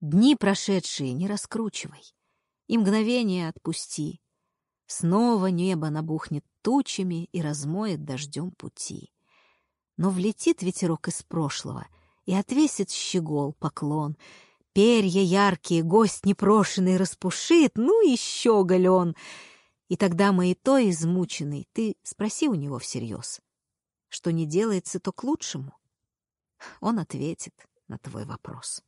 Дни прошедшие не раскручивай, и мгновение отпусти. Снова небо набухнет тучами и размоет дождем пути. Но влетит ветерок из прошлого и отвесит щегол поклон. Перья яркие гость непрошенный распушит, ну и щеголь он. И тогда то измученный, ты спроси у него всерьез, что не делается, то к лучшему. Он ответит на твой вопрос.